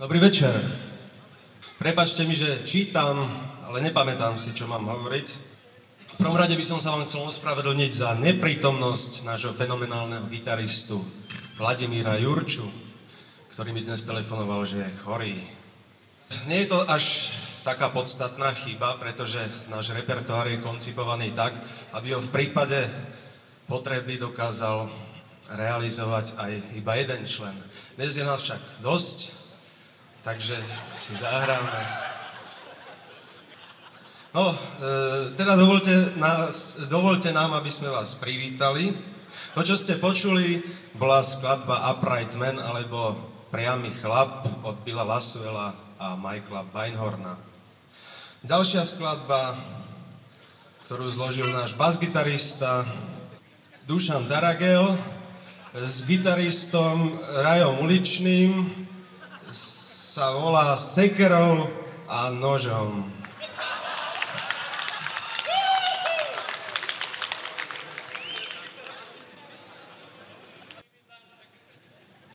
Dobrý večer. Prepačte mi, že čítam, ale nepamätám si, čo mám hovoriť. V prvom rade by som sa vám chcel ospravedlniť za neprítomnosť nášho fenomenálneho gitaristu Vladimíra Jurču, ktorý mi dnes telefonoval, že je chorý. Nie je to až taká podstatná chyba, pretože náš repertoár je koncipovaný tak, aby ho v prípade potreby dokázal realizovať aj iba jeden člen. Dnes je nás však dosť, takže si zahráme. No, e, teda dovolte, nás, dovolte nám, aby sme vás privítali. To, čo ste počuli, bola skladba Upright Man, alebo Priamy chlap od Billa Laswella a Michaela Beinhorna. Ďalšia skladba, ktorú zložil náš basgitarista Dušan Daragel s gitaristom Rajom Uličným sa volá Sekerou a nožom.